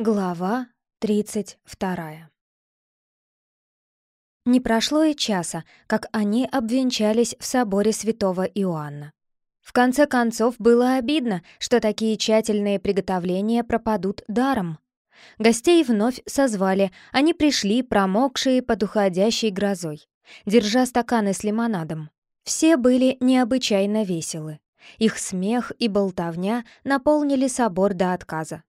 Глава тридцать вторая Не прошло и часа, как они обвенчались в соборе святого Иоанна. В конце концов, было обидно, что такие тщательные приготовления пропадут даром. Гостей вновь созвали, они пришли, промокшие под уходящей грозой, держа стаканы с лимонадом. Все были необычайно веселы. Их смех и болтовня наполнили собор до отказа.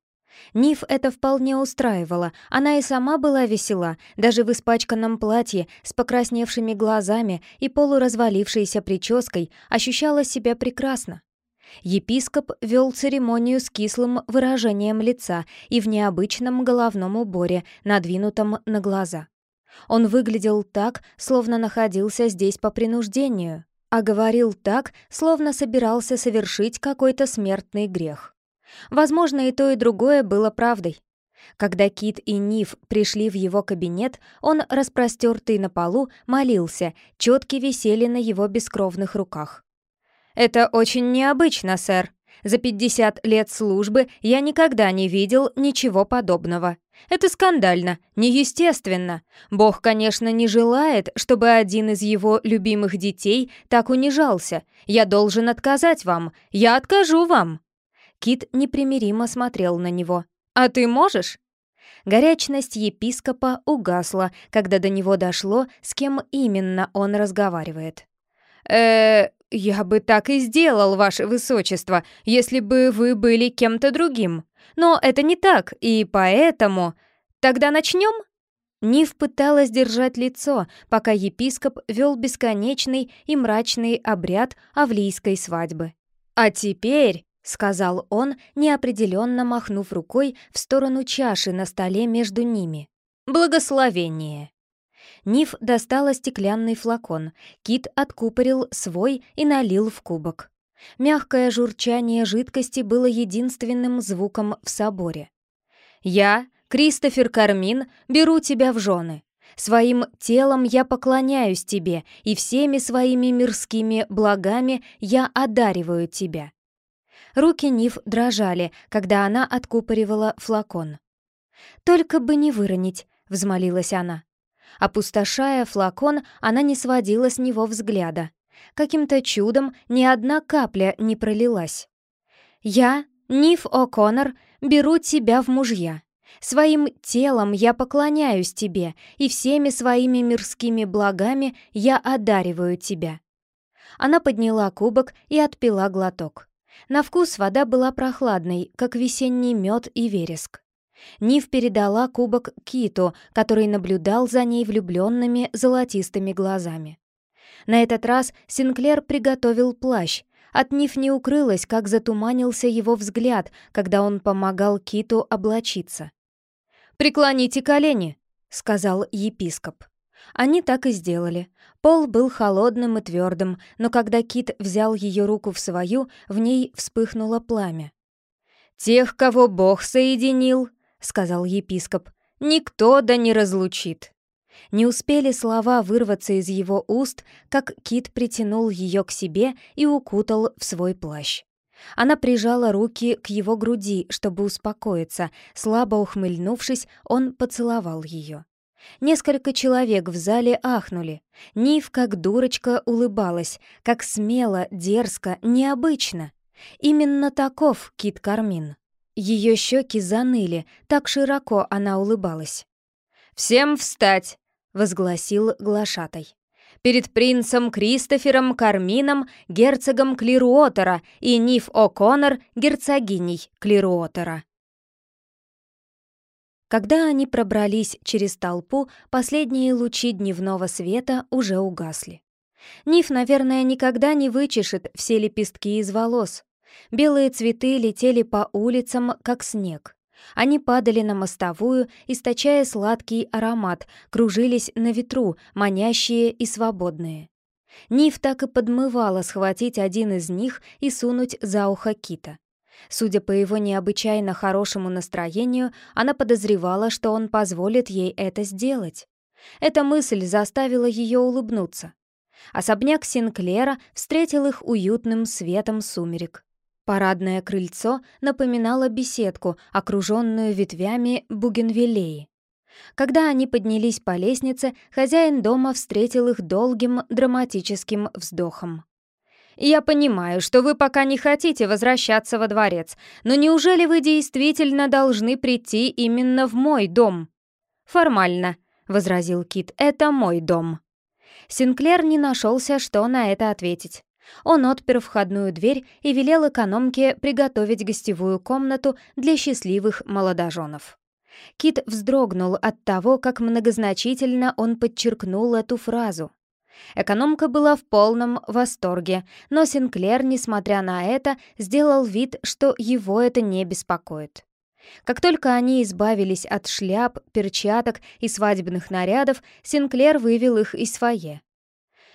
Ниф это вполне устраивало, она и сама была весела, даже в испачканном платье, с покрасневшими глазами и полуразвалившейся прической ощущала себя прекрасно. Епископ вел церемонию с кислым выражением лица и в необычном головном уборе, надвинутом на глаза. Он выглядел так, словно находился здесь по принуждению, а говорил так, словно собирался совершить какой-то смертный грех. Возможно, и то, и другое было правдой. Когда Кит и Ниф пришли в его кабинет, он, распростертый на полу, молился, четки висели на его бескровных руках. «Это очень необычно, сэр. За 50 лет службы я никогда не видел ничего подобного. Это скандально, неестественно. Бог, конечно, не желает, чтобы один из его любимых детей так унижался. Я должен отказать вам. Я откажу вам». Кит непримиримо смотрел на него. «А ты можешь?» Горячность епископа угасла, когда до него дошло, с кем именно он разговаривает. э я бы так и сделал, ваше высочество, если бы вы были кем-то другим. Но это не так, и поэтому... Тогда начнем?» Нив пыталась держать лицо, пока епископ вел бесконечный и мрачный обряд авлийской свадьбы. «А теперь — сказал он, неопределенно махнув рукой в сторону чаши на столе между ними. «Благословение!» Ниф достала стеклянный флакон, Кит откупорил свой и налил в кубок. Мягкое журчание жидкости было единственным звуком в соборе. «Я, Кристофер Кармин, беру тебя в жены. Своим телом я поклоняюсь тебе, и всеми своими мирскими благами я одариваю тебя. Руки Нив дрожали, когда она откупоривала флакон. «Только бы не выронить», — взмолилась она. Опустошая флакон, она не сводила с него взгляда. Каким-то чудом ни одна капля не пролилась. «Я, Ниф О'Коннор, беру тебя в мужья. Своим телом я поклоняюсь тебе, и всеми своими мирскими благами я одариваю тебя». Она подняла кубок и отпила глоток. На вкус вода была прохладной, как весенний мед и вереск. Нив передала кубок Киту, который наблюдал за ней влюбленными золотистыми глазами. На этот раз Синклер приготовил плащ. От Нив не укрылось, как затуманился его взгляд, когда он помогал Киту облачиться. «Преклоните колени», — сказал епископ. Они так и сделали. Пол был холодным и твердым, но когда Кит взял ее руку в свою, в ней вспыхнуло пламя. «Тех, кого Бог соединил», — сказал епископ, — «никто да не разлучит». Не успели слова вырваться из его уст, как Кит притянул ее к себе и укутал в свой плащ. Она прижала руки к его груди, чтобы успокоиться. Слабо ухмыльнувшись, он поцеловал ее. Несколько человек в зале ахнули. Нив, как дурочка, улыбалась, как смело, дерзко, необычно. Именно таков Кит Кармин. Ее щеки заныли, так широко она улыбалась. «Всем встать!» — возгласил глашатай. «Перед принцем Кристофером Кармином, герцогом Клируотера и Ниф О'Коннор, герцогиней Клируотера». Когда они пробрались через толпу, последние лучи дневного света уже угасли. Ниф, наверное, никогда не вычешет все лепестки из волос. Белые цветы летели по улицам, как снег. Они падали на мостовую, источая сладкий аромат, кружились на ветру, манящие и свободные. Ниф так и подмывала схватить один из них и сунуть за ухо кита. Судя по его необычайно хорошему настроению, она подозревала, что он позволит ей это сделать. Эта мысль заставила ее улыбнуться. Особняк Синклера встретил их уютным светом сумерек. Парадное крыльцо напоминало беседку, окруженную ветвями бугенвиллеи. Когда они поднялись по лестнице, хозяин дома встретил их долгим драматическим вздохом. «Я понимаю, что вы пока не хотите возвращаться во дворец, но неужели вы действительно должны прийти именно в мой дом?» «Формально», — возразил Кит, — «это мой дом». Синклер не нашелся, что на это ответить. Он отпер входную дверь и велел экономке приготовить гостевую комнату для счастливых молодоженов. Кит вздрогнул от того, как многозначительно он подчеркнул эту фразу. Экономка была в полном восторге, но Синклер, несмотря на это, сделал вид, что его это не беспокоит. Как только они избавились от шляп, перчаток и свадебных нарядов, Синклер вывел их из фойе.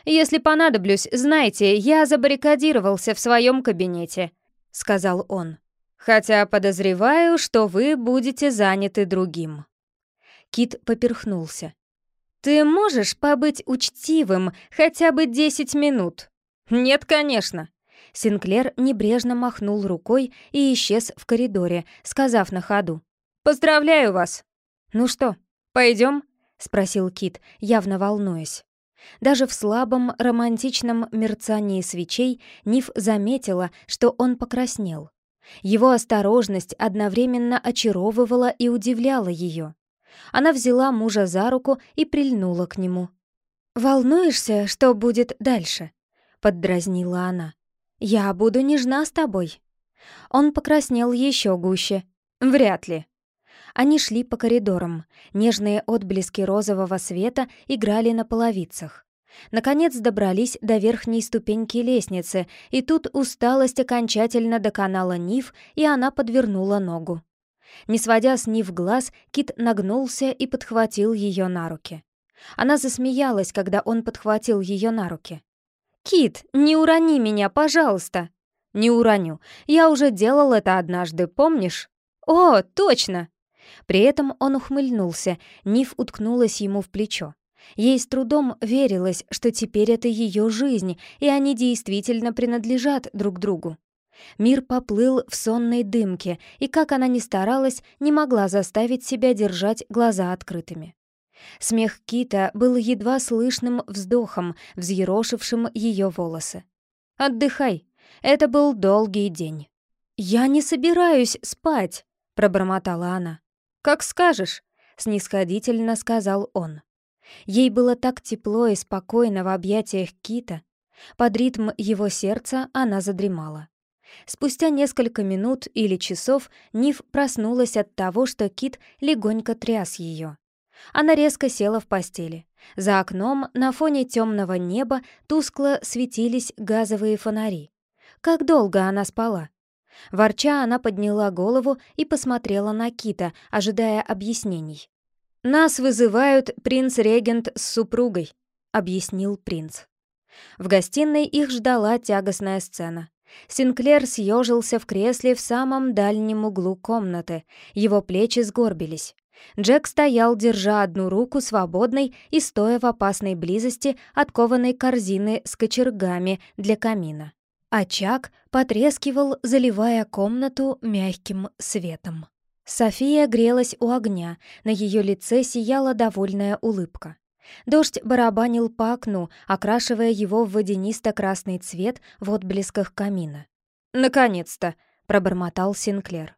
«Если понадоблюсь, знайте, я забаррикадировался в своем кабинете», — сказал он. «Хотя подозреваю, что вы будете заняты другим». Кит поперхнулся. «Ты можешь побыть учтивым хотя бы десять минут?» «Нет, конечно». Синклер небрежно махнул рукой и исчез в коридоре, сказав на ходу. «Поздравляю вас!» «Ну что, пойдем?» — спросил Кит, явно волнуясь. Даже в слабом романтичном мерцании свечей Ниф заметила, что он покраснел. Его осторожность одновременно очаровывала и удивляла ее. Она взяла мужа за руку и прильнула к нему. «Волнуешься, что будет дальше?» — поддразнила она. «Я буду нежна с тобой». Он покраснел еще гуще. «Вряд ли». Они шли по коридорам. Нежные отблески розового света играли на половицах. Наконец добрались до верхней ступеньки лестницы, и тут усталость окончательно доконала Нив, и она подвернула ногу. Не сводя с Нив глаз, Кит нагнулся и подхватил ее на руки. Она засмеялась, когда он подхватил ее на руки. «Кит, не урони меня, пожалуйста!» «Не уроню. Я уже делал это однажды, помнишь?» «О, точно!» При этом он ухмыльнулся, Ниф уткнулась ему в плечо. Ей с трудом верилось, что теперь это ее жизнь, и они действительно принадлежат друг другу. Мир поплыл в сонной дымке, и, как она ни старалась, не могла заставить себя держать глаза открытыми. Смех Кита был едва слышным вздохом, взъерошившим ее волосы. «Отдыхай. Это был долгий день». «Я не собираюсь спать», — пробормотала она. «Как скажешь», — снисходительно сказал он. Ей было так тепло и спокойно в объятиях Кита. Под ритм его сердца она задремала. Спустя несколько минут или часов Ниф проснулась от того, что Кит легонько тряс ее. Она резко села в постели. За окном на фоне темного неба тускло светились газовые фонари. Как долго она спала? Ворча, она подняла голову и посмотрела на Кита, ожидая объяснений. «Нас вызывают принц-регент с супругой», — объяснил принц. В гостиной их ждала тягостная сцена. Синклер съежился в кресле в самом дальнем углу комнаты, его плечи сгорбились. Джек стоял, держа одну руку свободной и стоя в опасной близости от кованой корзины с кочергами для камина. Очаг потрескивал, заливая комнату мягким светом. София грелась у огня, на ее лице сияла довольная улыбка. Дождь барабанил по окну, окрашивая его в водянисто-красный цвет в отблесках камина. «Наконец-то!» — пробормотал Синклер.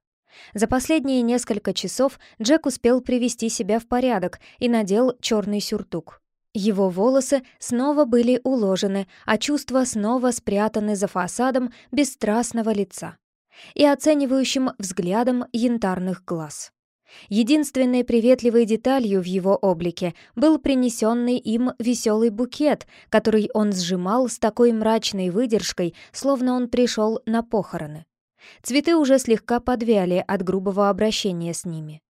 За последние несколько часов Джек успел привести себя в порядок и надел черный сюртук. Его волосы снова были уложены, а чувства снова спрятаны за фасадом бесстрастного лица и оценивающим взглядом янтарных глаз. Единственной приветливой деталью в его облике был принесенный им веселый букет, который он сжимал с такой мрачной выдержкой, словно он пришел на похороны. Цветы уже слегка подвяли от грубого обращения с ними.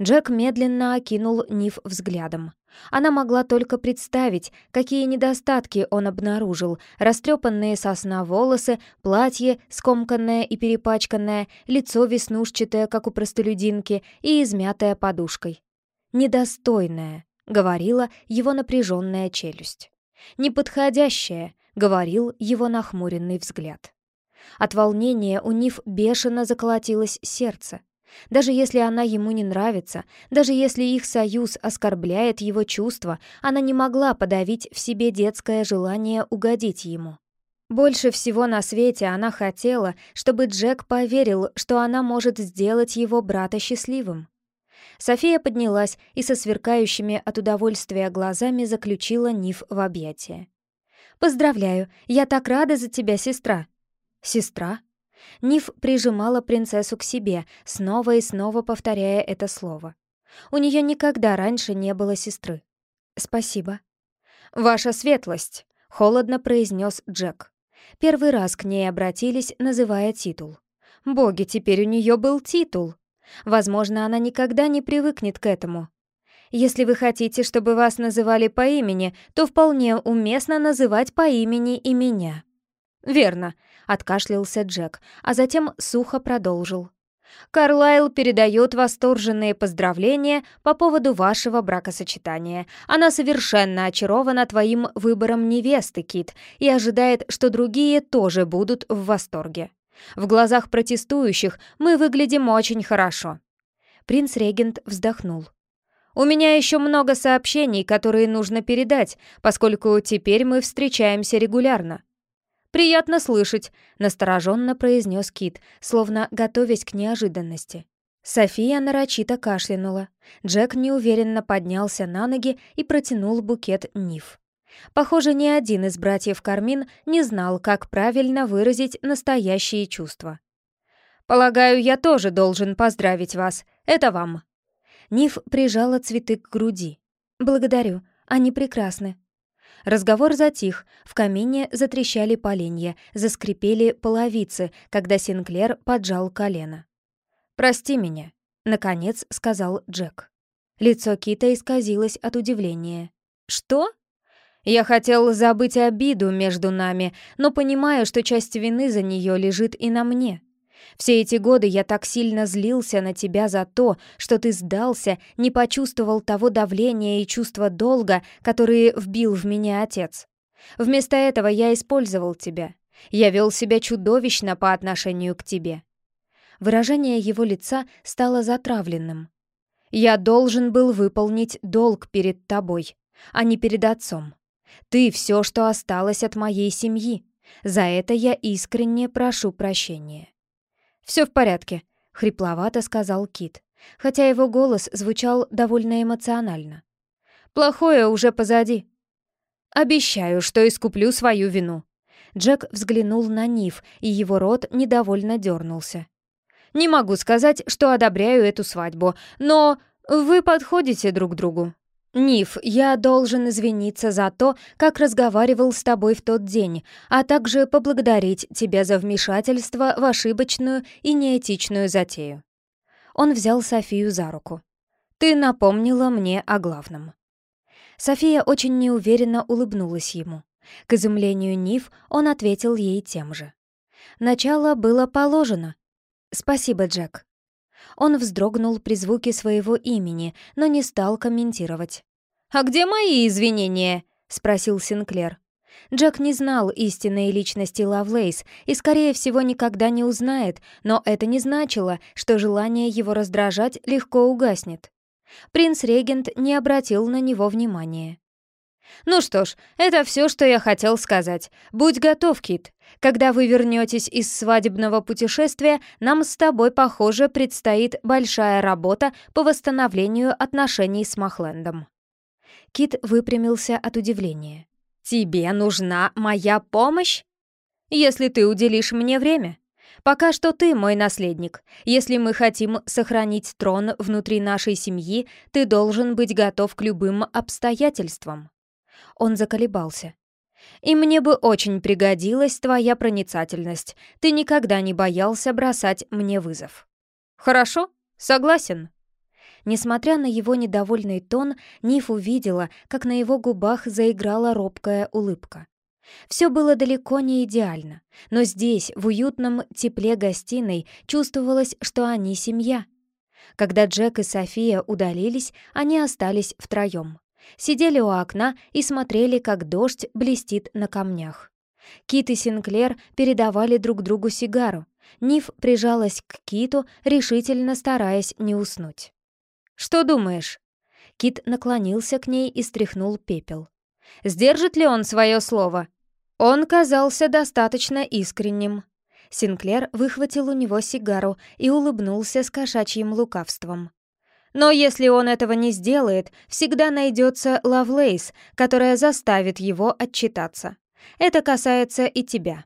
Джек медленно окинул Ниф взглядом. Она могла только представить, какие недостатки он обнаружил. Растрепанные сосна волосы, платье, скомканное и перепачканное, лицо веснушчатое, как у простолюдинки, и измятое подушкой. «Недостойное», — говорила его напряженная челюсть. «Неподходящее», — говорил его нахмуренный взгляд. От волнения у Ниф бешено заколотилось сердце. Даже если она ему не нравится, даже если их союз оскорбляет его чувства, она не могла подавить в себе детское желание угодить ему. Больше всего на свете она хотела, чтобы Джек поверил, что она может сделать его брата счастливым. София поднялась и со сверкающими от удовольствия глазами заключила Ниф в объятия. «Поздравляю, я так рада за тебя, сестра!» «Сестра?» Ниф прижимала принцессу к себе, снова и снова повторяя это слово. У нее никогда раньше не было сестры. «Спасибо». «Ваша светлость», — холодно произнес Джек. Первый раз к ней обратились, называя титул. «Боги, теперь у нее был титул». Возможно, она никогда не привыкнет к этому. Если вы хотите, чтобы вас называли по имени, то вполне уместно называть по имени и меня. Верно, откашлялся Джек, а затем сухо продолжил. Карлайл передает восторженные поздравления по поводу вашего бракосочетания. Она совершенно очарована твоим выбором невесты, Кит, и ожидает, что другие тоже будут в восторге. В глазах протестующих мы выглядим очень хорошо». Принц-регент вздохнул. «У меня еще много сообщений, которые нужно передать, поскольку теперь мы встречаемся регулярно». «Приятно слышать», — настороженно произнес Кит, словно готовясь к неожиданности. София нарочито кашлянула. Джек неуверенно поднялся на ноги и протянул букет нив. Похоже, ни один из братьев Кармин не знал, как правильно выразить настоящие чувства. «Полагаю, я тоже должен поздравить вас. Это вам». Ниф прижала цветы к груди. «Благодарю, они прекрасны». Разговор затих, в камине затрещали поленья, заскрипели половицы, когда Синклер поджал колено. «Прости меня», — наконец сказал Джек. Лицо Кита исказилось от удивления. «Что?» Я хотел забыть обиду между нами, но понимаю, что часть вины за нее лежит и на мне. Все эти годы я так сильно злился на тебя за то, что ты сдался, не почувствовал того давления и чувства долга, которые вбил в меня отец. Вместо этого я использовал тебя. Я вел себя чудовищно по отношению к тебе. Выражение его лица стало затравленным. Я должен был выполнить долг перед тобой, а не перед отцом. Ты — все, что осталось от моей семьи. За это я искренне прошу прощения». «Все в порядке», — хрипловато сказал Кит, хотя его голос звучал довольно эмоционально. «Плохое уже позади». «Обещаю, что искуплю свою вину». Джек взглянул на Нив, и его рот недовольно дернулся. «Не могу сказать, что одобряю эту свадьбу, но вы подходите друг другу. «Ниф, я должен извиниться за то, как разговаривал с тобой в тот день, а также поблагодарить тебя за вмешательство в ошибочную и неэтичную затею». Он взял Софию за руку. «Ты напомнила мне о главном». София очень неуверенно улыбнулась ему. К изумлению Ниф он ответил ей тем же. Начало было положено. «Спасибо, Джек». Он вздрогнул при звуке своего имени, но не стал комментировать. «А где мои извинения?» — спросил Синклер. Джек не знал истинной личности Лавлейс и, скорее всего, никогда не узнает, но это не значило, что желание его раздражать легко угаснет. Принц-регент не обратил на него внимания. «Ну что ж, это все, что я хотел сказать. Будь готов, Кит. Когда вы вернетесь из свадебного путешествия, нам с тобой, похоже, предстоит большая работа по восстановлению отношений с Махлендом». Кит выпрямился от удивления. «Тебе нужна моя помощь? Если ты уделишь мне время. Пока что ты мой наследник. Если мы хотим сохранить трон внутри нашей семьи, ты должен быть готов к любым обстоятельствам». Он заколебался. «И мне бы очень пригодилась твоя проницательность. Ты никогда не боялся бросать мне вызов». «Хорошо, согласен». Несмотря на его недовольный тон, Ниф увидела, как на его губах заиграла робкая улыбка. Все было далеко не идеально, но здесь, в уютном тепле гостиной, чувствовалось, что они семья. Когда Джек и София удалились, они остались втроем. Сидели у окна и смотрели, как дождь блестит на камнях. Кит и Синклер передавали друг другу сигару. Ниф прижалась к Киту, решительно стараясь не уснуть. «Что думаешь?» Кит наклонился к ней и стряхнул пепел. «Сдержит ли он свое слово?» Он казался достаточно искренним. Синклер выхватил у него сигару и улыбнулся с кошачьим лукавством. Но если он этого не сделает, всегда найдется Лавлейс, которая заставит его отчитаться. Это касается и тебя».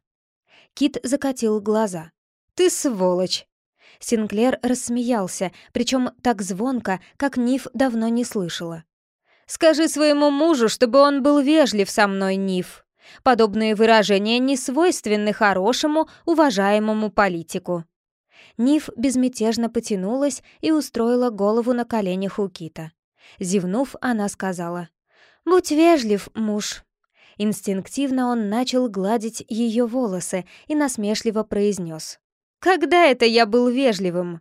Кит закатил глаза. «Ты сволочь!» Синклер рассмеялся, причем так звонко, как Ниф давно не слышала. «Скажи своему мужу, чтобы он был вежлив со мной, Ниф. Подобные выражения не свойственны хорошему, уважаемому политику». Ниф безмятежно потянулась и устроила голову на коленях у Кита. Зевнув, она сказала, «Будь вежлив, муж». Инстинктивно он начал гладить ее волосы и насмешливо произнес. «Когда это я был вежливым?»